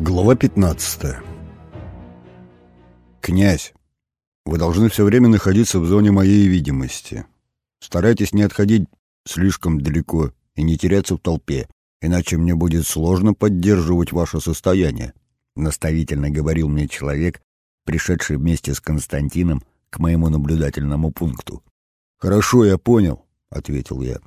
Глава 15 «Князь, вы должны все время находиться в зоне моей видимости. Старайтесь не отходить слишком далеко и не теряться в толпе, иначе мне будет сложно поддерживать ваше состояние», — наставительно говорил мне человек, пришедший вместе с Константином к моему наблюдательному пункту. «Хорошо, я понял», — ответил я.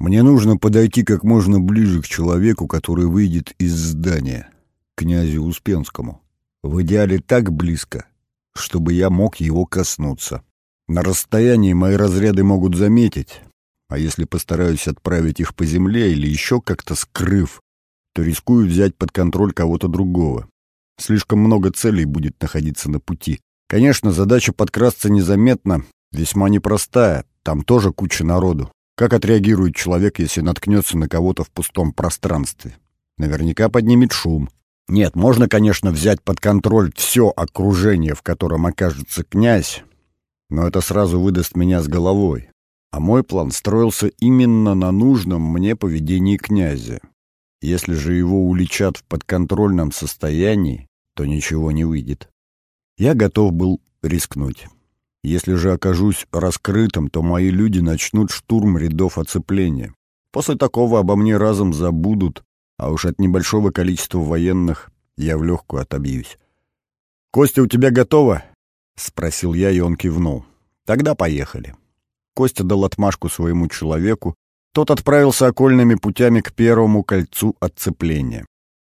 «Мне нужно подойти как можно ближе к человеку, который выйдет из здания, князю Успенскому. В идеале так близко, чтобы я мог его коснуться. На расстоянии мои разряды могут заметить, а если постараюсь отправить их по земле или еще как-то скрыв, то рискую взять под контроль кого-то другого. Слишком много целей будет находиться на пути. Конечно, задача подкрасться незаметно весьма непростая, там тоже куча народу. Как отреагирует человек, если наткнется на кого-то в пустом пространстве? Наверняка поднимет шум. Нет, можно, конечно, взять под контроль все окружение, в котором окажется князь, но это сразу выдаст меня с головой. А мой план строился именно на нужном мне поведении князя. Если же его уличат в подконтрольном состоянии, то ничего не выйдет. Я готов был рискнуть. Если же окажусь раскрытым, то мои люди начнут штурм рядов оцепления. После такого обо мне разом забудут, а уж от небольшого количества военных я в легкую отобьюсь. «Костя, у тебя готово?» — спросил я, и он кивнул. «Тогда поехали». Костя дал отмашку своему человеку, тот отправился окольными путями к первому кольцу отцепления.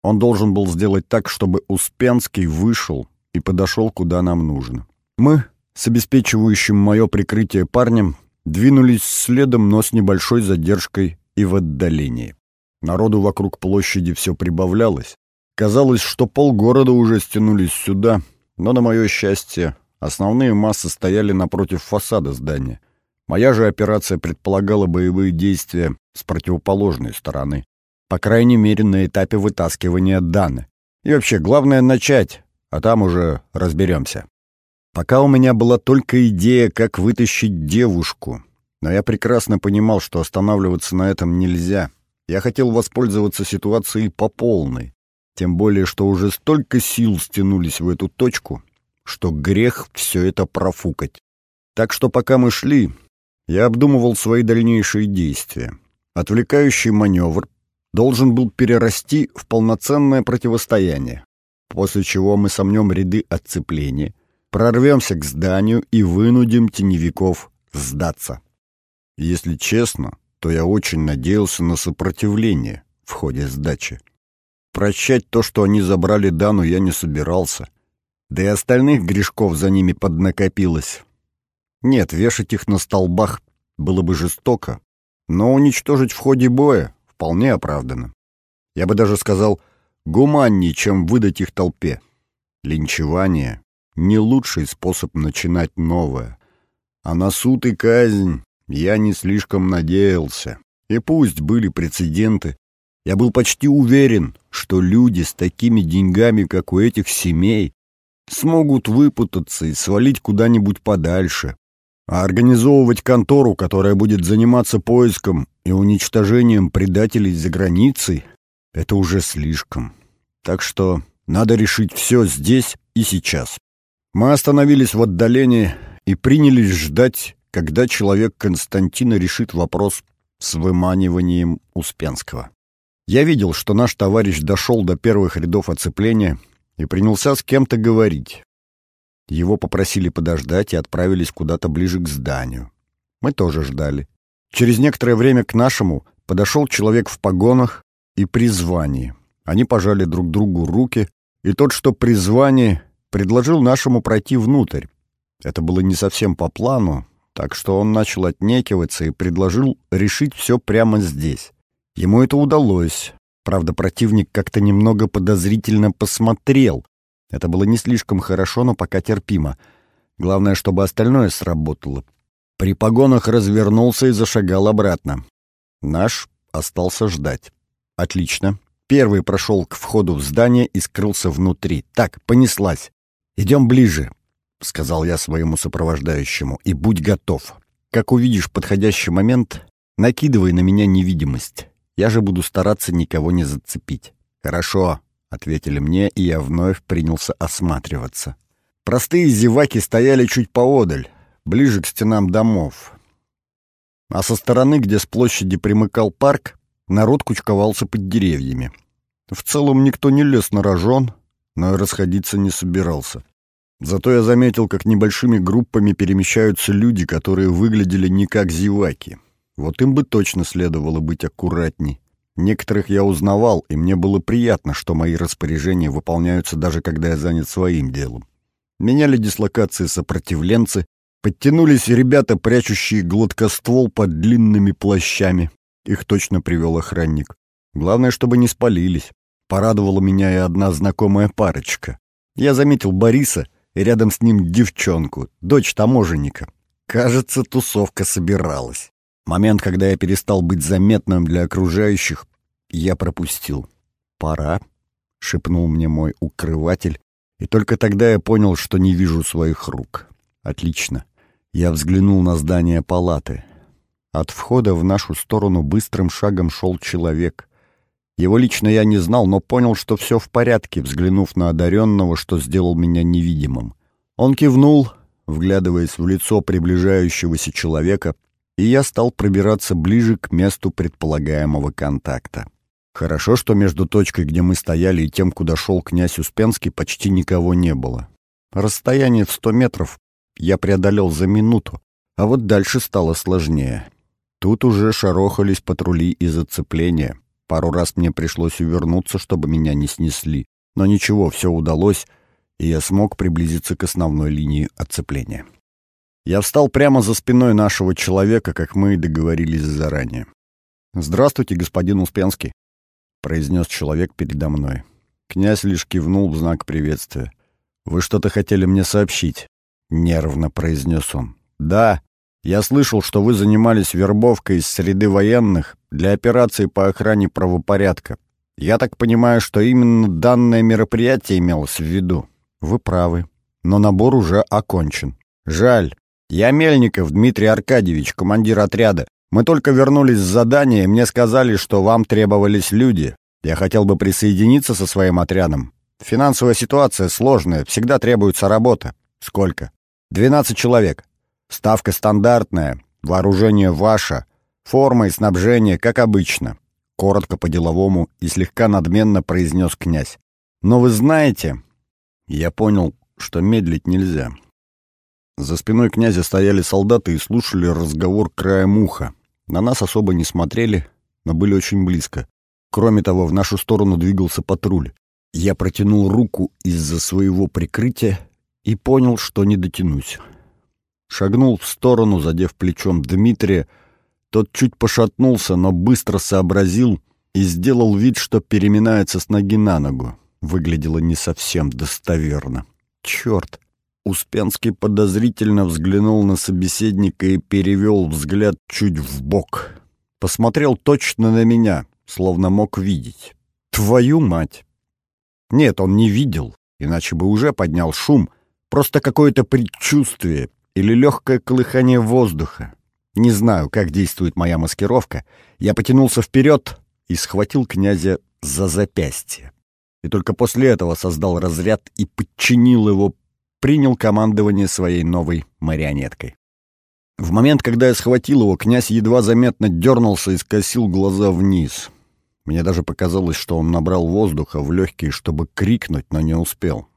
Он должен был сделать так, чтобы Успенский вышел и подошел куда нам нужно. Мы, с обеспечивающим мое прикрытие парнем, двинулись следом, но с небольшой задержкой и в отдалении. Народу вокруг площади все прибавлялось. Казалось, что полгорода уже стянулись сюда, но, на мое счастье, основные массы стояли напротив фасада здания. Моя же операция предполагала боевые действия с противоположной стороны. По крайней мере, на этапе вытаскивания Даны. И вообще, главное начать, а там уже разберемся. Пока у меня была только идея, как вытащить девушку, но я прекрасно понимал, что останавливаться на этом нельзя. Я хотел воспользоваться ситуацией по полной, тем более, что уже столько сил стянулись в эту точку, что грех все это профукать. Так что пока мы шли, я обдумывал свои дальнейшие действия. Отвлекающий маневр должен был перерасти в полноценное противостояние, после чего мы сомнем ряды отцепления, прорвемся к зданию и вынудим теневиков сдаться. Если честно, то я очень надеялся на сопротивление в ходе сдачи. Прощать то, что они забрали Дану, я не собирался. Да и остальных грешков за ними поднакопилось. Нет, вешать их на столбах было бы жестоко, но уничтожить в ходе боя вполне оправданно. Я бы даже сказал, гуманнее, чем выдать их толпе. Линчевание — не лучший способ начинать новое. А на суд и казнь я не слишком надеялся. И пусть были прецеденты, я был почти уверен, что люди с такими деньгами, как у этих семей, смогут выпутаться и свалить куда-нибудь подальше. А организовывать контору, которая будет заниматься поиском и уничтожением предателей за границей, это уже слишком. Так что надо решить все здесь и сейчас. Мы остановились в отдалении и принялись ждать, когда человек Константина решит вопрос с выманиванием Успенского. Я видел, что наш товарищ дошел до первых рядов оцепления и принялся с кем-то говорить. Его попросили подождать и отправились куда-то ближе к зданию. Мы тоже ждали. Через некоторое время к нашему подошел человек в погонах и при звании. Они пожали друг другу руки, и тот, что при звании, предложил нашему пройти внутрь. Это было не совсем по плану, так что он начал отнекиваться и предложил решить все прямо здесь. Ему это удалось. Правда, противник как-то немного подозрительно посмотрел. Это было не слишком хорошо, но пока терпимо. Главное, чтобы остальное сработало. При погонах развернулся и зашагал обратно. Наш остался ждать. Отлично. Первый прошел к входу в здание и скрылся внутри. Так, понеслась. «Идем ближе», — сказал я своему сопровождающему, — «и будь готов. Как увидишь подходящий момент, накидывай на меня невидимость». Я же буду стараться никого не зацепить. Хорошо, ответили мне, и я вновь принялся осматриваться. Простые зеваки стояли чуть поодаль, ближе к стенам домов. А со стороны, где с площади примыкал парк, народ кучковался под деревьями. В целом никто не лез на рожон, но и расходиться не собирался. Зато я заметил, как небольшими группами перемещаются люди, которые выглядели не как зеваки. Вот им бы точно следовало быть аккуратней. Некоторых я узнавал, и мне было приятно, что мои распоряжения выполняются даже когда я занят своим делом. Меняли дислокации сопротивленцы, подтянулись ребята, прячущие гладкоствол под длинными плащами. Их точно привел охранник. Главное, чтобы не спалились. Порадовала меня и одна знакомая парочка. Я заметил Бориса и рядом с ним девчонку, дочь таможенника. Кажется, тусовка собиралась. Момент, когда я перестал быть заметным для окружающих, я пропустил. «Пора», — шепнул мне мой укрыватель, и только тогда я понял, что не вижу своих рук. «Отлично». Я взглянул на здание палаты. От входа в нашу сторону быстрым шагом шел человек. Его лично я не знал, но понял, что все в порядке, взглянув на одаренного, что сделал меня невидимым. Он кивнул, вглядываясь в лицо приближающегося человека, и я стал пробираться ближе к месту предполагаемого контакта. Хорошо, что между точкой, где мы стояли, и тем, куда шел князь Успенский, почти никого не было. Расстояние в сто метров я преодолел за минуту, а вот дальше стало сложнее. Тут уже шарохались патрули из оцепления. Пару раз мне пришлось увернуться, чтобы меня не снесли. Но ничего, все удалось, и я смог приблизиться к основной линии оцепления. Я встал прямо за спиной нашего человека, как мы и договорились заранее. «Здравствуйте, господин Успенский», — произнес человек передо мной. Князь лишь кивнул в знак приветствия. «Вы что-то хотели мне сообщить?» — нервно произнес он. «Да, я слышал, что вы занимались вербовкой из среды военных для операции по охране правопорядка. Я так понимаю, что именно данное мероприятие имелось в виду?» «Вы правы, но набор уже окончен. Жаль, «Я Мельников Дмитрий Аркадьевич, командир отряда. Мы только вернулись с задания, и мне сказали, что вам требовались люди. Я хотел бы присоединиться со своим отрядом. Финансовая ситуация сложная, всегда требуется работа. Сколько? 12 человек. Ставка стандартная, вооружение ваше, форма и снабжение, как обычно. Коротко по-деловому и слегка надменно произнес князь. Но вы знаете, я понял, что медлить нельзя. За спиной князя стояли солдаты и слушали разговор краем уха. На нас особо не смотрели, но были очень близко. Кроме того, в нашу сторону двигался патруль. Я протянул руку из-за своего прикрытия и понял, что не дотянусь. Шагнул в сторону, задев плечом Дмитрия. Тот чуть пошатнулся, но быстро сообразил и сделал вид, что переминается с ноги на ногу. Выглядело не совсем достоверно. Черт! Успенский подозрительно взглянул на собеседника и перевел взгляд чуть в бок. Посмотрел точно на меня, словно мог видеть. Твою мать! Нет, он не видел, иначе бы уже поднял шум. Просто какое-то предчувствие или легкое колыхание воздуха. Не знаю, как действует моя маскировка. Я потянулся вперед и схватил князя за запястье. И только после этого создал разряд и подчинил его принял командование своей новой марионеткой. В момент, когда я схватил его, князь едва заметно дернулся и скосил глаза вниз. Мне даже показалось, что он набрал воздуха в легкие, чтобы крикнуть, но не успел.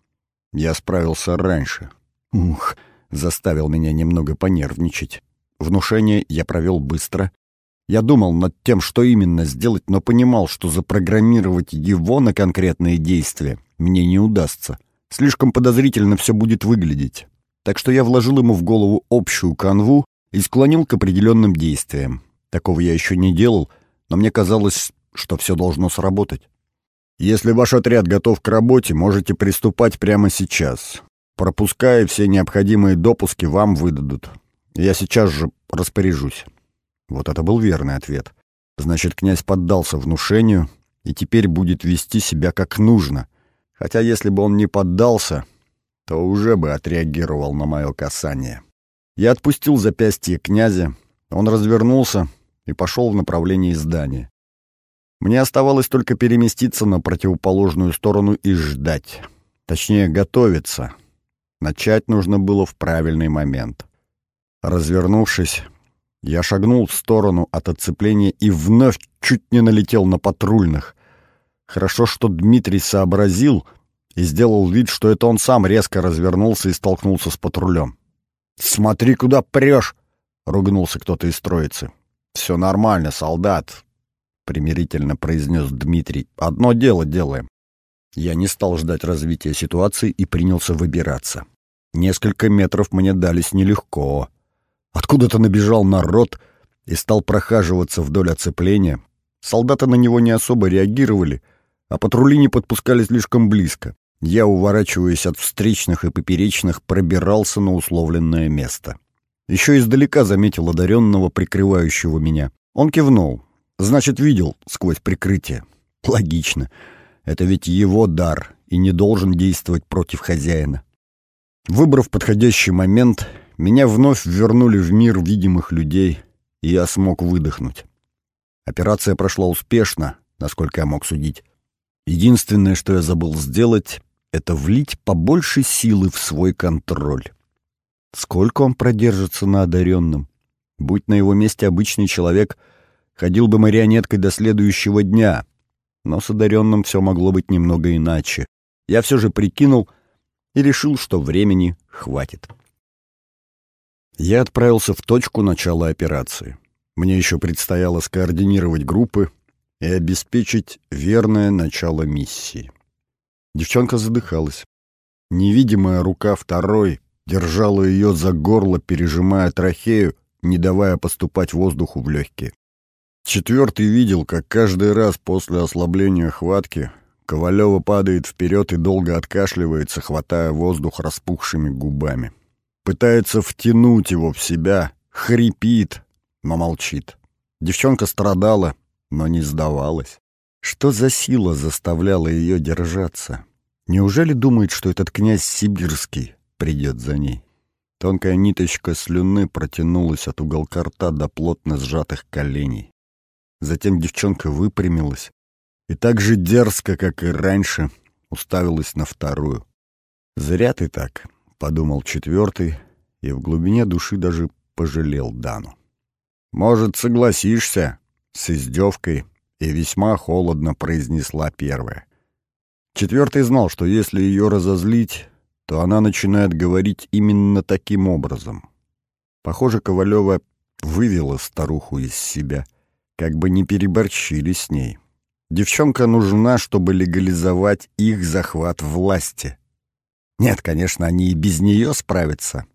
Я справился раньше. Ух, заставил меня немного понервничать. Внушение я провел быстро. Я думал над тем, что именно сделать, но понимал, что запрограммировать его на конкретные действия мне не удастся. Слишком подозрительно все будет выглядеть. Так что я вложил ему в голову общую канву и склонил к определенным действиям. Такого я еще не делал, но мне казалось, что все должно сработать. Если ваш отряд готов к работе, можете приступать прямо сейчас. Пропуская все необходимые допуски, вам выдадут. Я сейчас же распоряжусь. Вот это был верный ответ. Значит, князь поддался внушению и теперь будет вести себя как нужно, Хотя если бы он не поддался, то уже бы отреагировал на мое касание. Я отпустил запястье князя, он развернулся и пошел в направлении здания. Мне оставалось только переместиться на противоположную сторону и ждать. Точнее, готовиться. Начать нужно было в правильный момент. Развернувшись, я шагнул в сторону от оцепления и вновь чуть не налетел на патрульных. Хорошо, что Дмитрий сообразил и сделал вид, что это он сам резко развернулся и столкнулся с патрулем. «Смотри, куда прешь!» — ругнулся кто-то из троицы. «Все нормально, солдат», — примирительно произнес Дмитрий. «Одно дело делаем». Я не стал ждать развития ситуации и принялся выбираться. Несколько метров мне дались нелегко. Откуда-то набежал народ и стал прохаживаться вдоль оцепления. Солдаты на него не особо реагировали, а патрули не подпускали слишком близко. Я, уворачиваясь от встречных и поперечных, пробирался на условленное место. Еще издалека заметил одаренного, прикрывающего меня. Он кивнул. Значит, видел сквозь прикрытие. Логично. Это ведь его дар и не должен действовать против хозяина. Выбрав подходящий момент, меня вновь вернули в мир видимых людей, и я смог выдохнуть. Операция прошла успешно, насколько я мог судить. Единственное, что я забыл сделать, это влить побольше силы в свой контроль. Сколько он продержится на одаренном? Будь на его месте обычный человек, ходил бы марионеткой до следующего дня, но с одаренным все могло быть немного иначе. Я все же прикинул и решил, что времени хватит. Я отправился в точку начала операции. Мне еще предстояло скоординировать группы и обеспечить верное начало миссии. Девчонка задыхалась. Невидимая рука второй держала ее за горло, пережимая трахею, не давая поступать воздуху в легкие. Четвертый видел, как каждый раз после ослабления хватки Ковалева падает вперед и долго откашливается, хватая воздух распухшими губами. Пытается втянуть его в себя, хрипит, но молчит. Девчонка страдала, но не сдавалась. Что за сила заставляла ее держаться? Неужели думает, что этот князь Сибирский придет за ней? Тонкая ниточка слюны протянулась от уголка рта до плотно сжатых коленей. Затем девчонка выпрямилась и так же дерзко, как и раньше, уставилась на вторую. «Зря ты так», — подумал четвертый, и в глубине души даже пожалел Дану. «Может, согласишься?» — с издевкой и весьма холодно произнесла первая. Четвертый знал, что если ее разозлить, то она начинает говорить именно таким образом. Похоже, Ковалева вывела старуху из себя — как бы не переборщили с ней. Девчонка нужна, чтобы легализовать их захват власти. Нет, конечно, они и без нее справятся,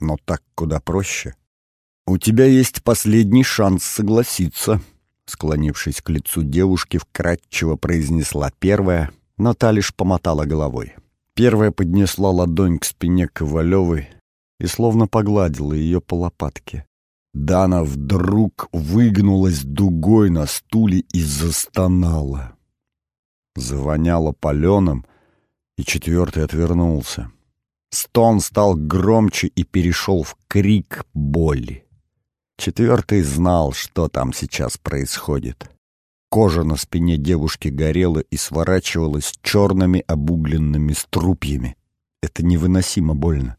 но так куда проще. «У тебя есть последний шанс согласиться», — склонившись к лицу девушки, вкратчиво произнесла первая, но та лишь помотала головой. Первая поднесла ладонь к спине Ковалевой и словно погладила ее по лопатке. Дана вдруг выгнулась дугой на стуле и застонала. Завоняло паленым, и четвертый отвернулся. Стон стал громче и перешел в крик боли. Четвертый знал, что там сейчас происходит. Кожа на спине девушки горела и сворачивалась черными обугленными струпьями. Это невыносимо больно.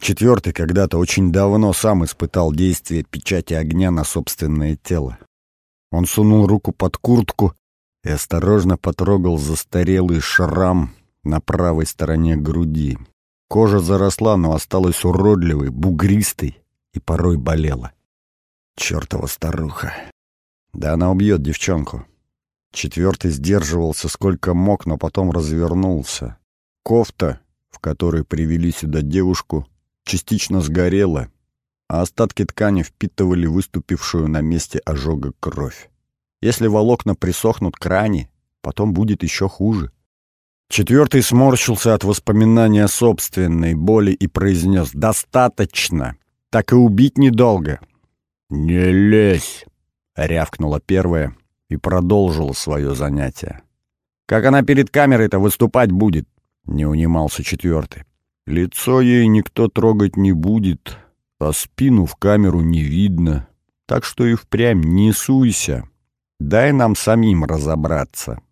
Четвертый когда-то очень давно сам испытал действие печати огня на собственное тело. Он сунул руку под куртку и осторожно потрогал застарелый шрам на правой стороне груди. Кожа заросла, но осталась уродливой, бугристой и порой болела. Чёртова старуха. Да она убьет девчонку. Четвертый сдерживался сколько мог, но потом развернулся. Кофта, в которой привели сюда девушку, частично сгорела, а остатки ткани впитывали выступившую на месте ожога кровь. Если волокна присохнут к ране, потом будет еще хуже. Четвертый сморщился от воспоминания о собственной боли и произнес «Достаточно! Так и убить недолго!» «Не лезь!» — рявкнула первая и продолжила свое занятие. «Как она перед камерой-то выступать будет?» — не унимался четвертый. Лицо ей никто трогать не будет, а спину в камеру не видно, так что и впрямь не суйся. дай нам самим разобраться», —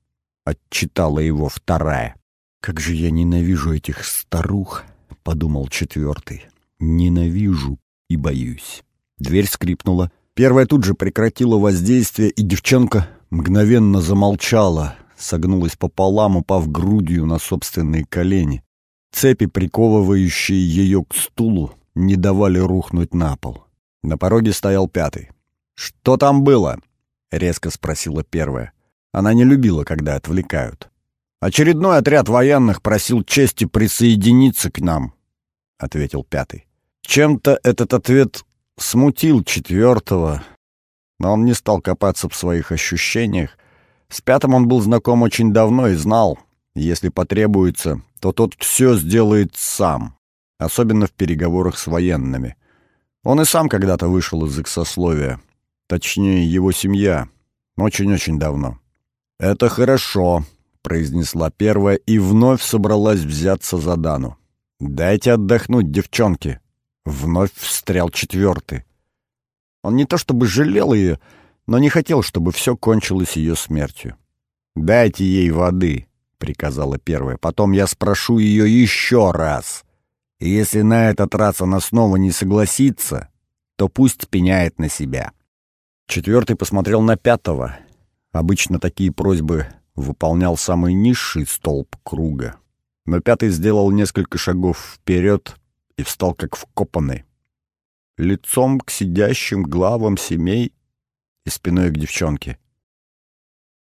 отчитала его вторая. «Как же я ненавижу этих старух», — подумал четвертый. «Ненавижу и боюсь». Дверь скрипнула. Первая тут же прекратила воздействие, и девчонка мгновенно замолчала, согнулась пополам, упав грудью на собственные колени. Цепи, приковывающие ее к стулу, не давали рухнуть на пол. На пороге стоял пятый. «Что там было?» — резко спросила первая. Она не любила, когда отвлекают. «Очередной отряд военных просил чести присоединиться к нам», — ответил пятый. Чем-то этот ответ смутил четвертого, но он не стал копаться в своих ощущениях. С пятым он был знаком очень давно и знал, если потребуется, то тот все сделает сам, особенно в переговорах с военными. Он и сам когда-то вышел из их сословия, точнее, его семья, очень-очень давно. «Это хорошо», — произнесла первая и вновь собралась взяться за Дану. «Дайте отдохнуть, девчонки», — вновь встрял четвертый. Он не то чтобы жалел ее, но не хотел, чтобы все кончилось ее смертью. «Дайте ей воды», — приказала первая. «Потом я спрошу ее еще раз. И если на этот раз она снова не согласится, то пусть пеняет на себя». Четвертый посмотрел на пятого. Обычно такие просьбы выполнял самый низший столб круга. Но пятый сделал несколько шагов вперед и встал как вкопанный. Лицом к сидящим главам семей и спиной к девчонке.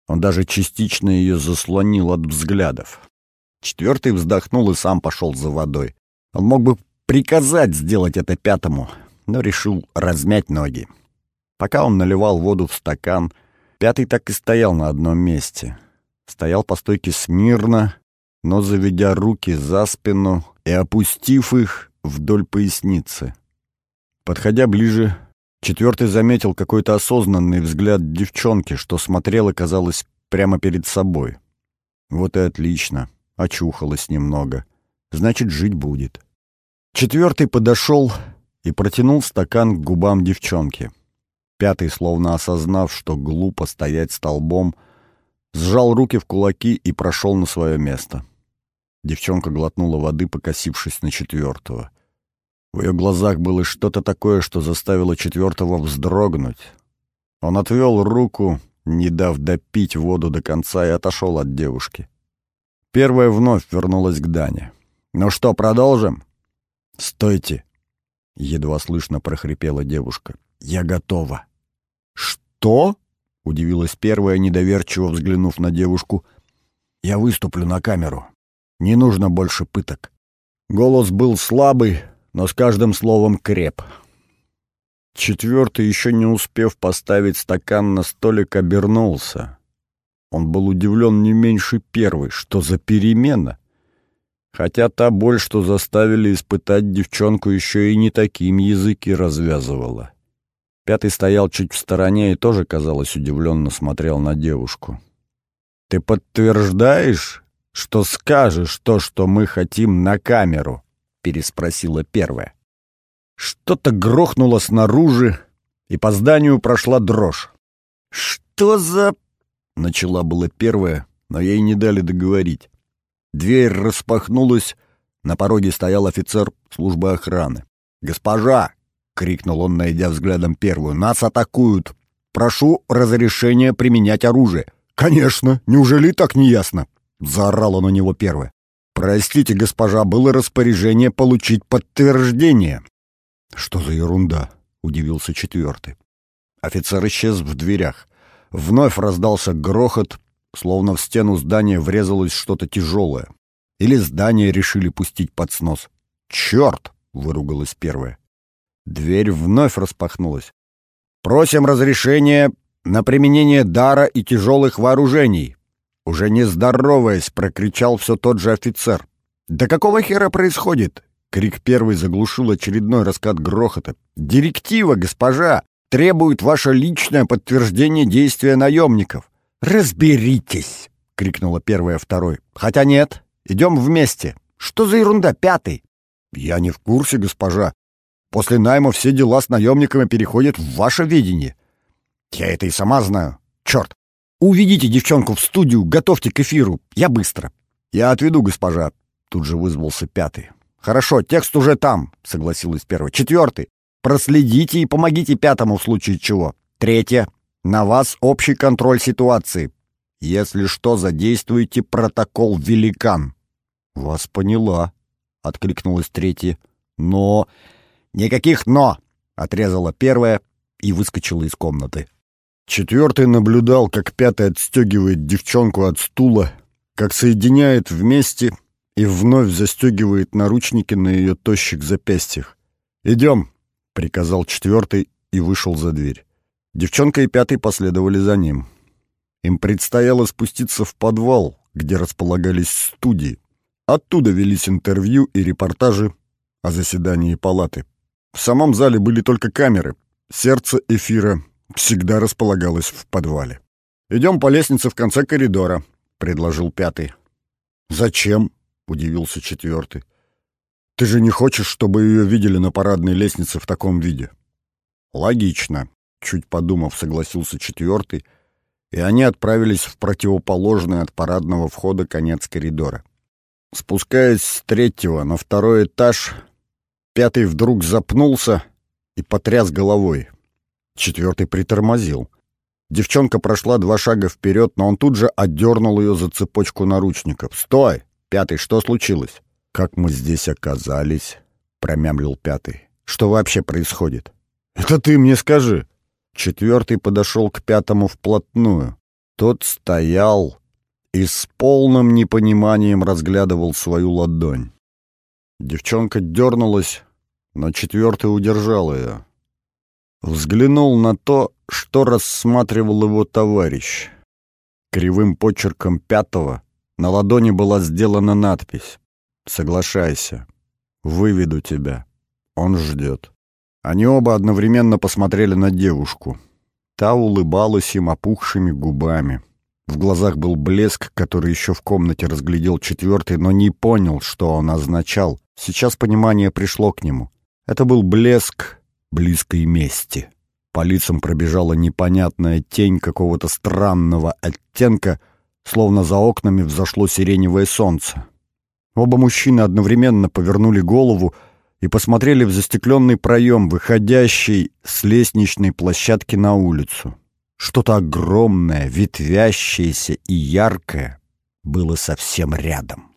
Он даже частично ее заслонил от взглядов. Четвертый вздохнул и сам пошел за водой. Он мог бы приказать сделать это пятому, но решил размять ноги. Пока он наливал воду в стакан, пятый так и стоял на одном месте. Стоял по стойке смирно, но заведя руки за спину и опустив их вдоль поясницы. Подходя ближе, Четвертый заметил какой-то осознанный взгляд девчонки, что смотрела, казалось, прямо перед собой. Вот и отлично. Очухалась немного. Значит, жить будет. Четвертый подошел и протянул стакан к губам девчонки. Пятый, словно осознав, что глупо стоять столбом, сжал руки в кулаки и прошел на свое место. Девчонка глотнула воды, покосившись на четвертого — в ее глазах было что-то такое, что заставило четвертого вздрогнуть. Он отвел руку, не дав допить воду до конца, и отошел от девушки. Первая вновь вернулась к Дане. «Ну что, продолжим?» «Стойте!» — едва слышно прохрипела девушка. «Я готова». «Что?» — удивилась первая, недоверчиво взглянув на девушку. «Я выступлю на камеру. Не нужно больше пыток». Голос был слабый, но с каждым словом креп. Четвертый, еще не успев поставить стакан на столик, обернулся. Он был удивлен не меньше первой. Что за перемена? Хотя та боль, что заставили испытать девчонку, еще и не таким языки развязывала. Пятый стоял чуть в стороне и тоже, казалось, удивленно смотрел на девушку. «Ты подтверждаешь, что скажешь то, что мы хотим на камеру?» переспросила первая. Что-то грохнуло снаружи, и по зданию прошла дрожь. «Что за...» — начала была первая, но ей не дали договорить. Дверь распахнулась, на пороге стоял офицер службы охраны. «Госпожа!» — крикнул он, найдя взглядом первую. «Нас атакуют! Прошу разрешения применять оружие!» «Конечно! Неужели так неясно?» — заорала на него первая. «Простите, госпожа, было распоряжение получить подтверждение». «Что за ерунда?» — удивился четвертый. Офицер исчез в дверях. Вновь раздался грохот, словно в стену здания врезалось что-то тяжелое. Или здание решили пустить под снос. «Черт!» — выругалась первая. Дверь вновь распахнулась. «Просим разрешения на применение дара и тяжелых вооружений», уже не здороваясь, прокричал все тот же офицер. «Да какого хера происходит?» Крик первый заглушил очередной раскат грохота. «Директива, госпожа! Требует ваше личное подтверждение действия наемников!» «Разберитесь!» — крикнула первая второй. «Хотя нет, идем вместе. Что за ерунда, пятый?» «Я не в курсе, госпожа. После найма все дела с наемниками переходят в ваше видение. Я это и сама знаю. Черт! Уведите девчонку в студию, готовьте к эфиру. Я быстро. Я отведу, госпожа. Тут же вызвался пятый. Хорошо, текст уже там, согласилась первая. Четвертый. Проследите и помогите пятому в случае чего. Третье. На вас общий контроль ситуации. Если что, задействуйте протокол «Великан». «Вас поняла», — откликнулась третья. «Но...» «Никаких «но», — отрезала первая и выскочила из комнаты. Четвертый наблюдал, как пятый отстегивает девчонку от стула, как соединяет вместе и вновь застегивает наручники на ее тощих запястьях. «Идем», — приказал четвертый и вышел за дверь. Девчонка и пятый последовали за ним. Им предстояло спуститься в подвал, где располагались студии. Оттуда велись интервью и репортажи о заседании палаты. В самом зале были только камеры. Сердце эфира всегда располагалось в подвале. «Идем по лестнице в конце коридора», — предложил пятый. «Зачем?» — удивился четвертый. «Ты же не хочешь, чтобы ее видели на парадной лестнице в таком виде?» «Логично», — чуть подумав, согласился четвертый, и они отправились в противоположный от парадного входа конец коридора. Спускаясь с третьего на второй этаж, пятый вдруг запнулся и потряс головой. Четвертый притормозил. Девчонка прошла два шага вперед, но он тут же отдернул ее за цепочку наручников. «Стой! Пятый, что случилось?» «Как мы здесь оказались?» — промямлил пятый. «Что вообще происходит?» «Это ты мне скажи!» Четвертый подошел к пятому вплотную. Тот стоял и с полным непониманием разглядывал свою ладонь. Девчонка дернулась, но четвертый удержал ее. Взглянул на то, что рассматривал его товарищ. Кривым почерком пятого на ладони была сделана надпись «Соглашайся, выведу тебя, он ждет». Они оба одновременно посмотрели на девушку. Та улыбалась им опухшими губами. В глазах был блеск, который еще в комнате разглядел четвертый, но не понял, что он означал. Сейчас понимание пришло к нему. Это был блеск близкой мести. По лицам пробежала непонятная тень какого-то странного оттенка, словно за окнами взошло сиреневое солнце. Оба мужчины одновременно повернули голову и посмотрели в застекленный проем, выходящий с лестничной площадки на улицу. Что-то огромное, ветвящееся и яркое было совсем рядом.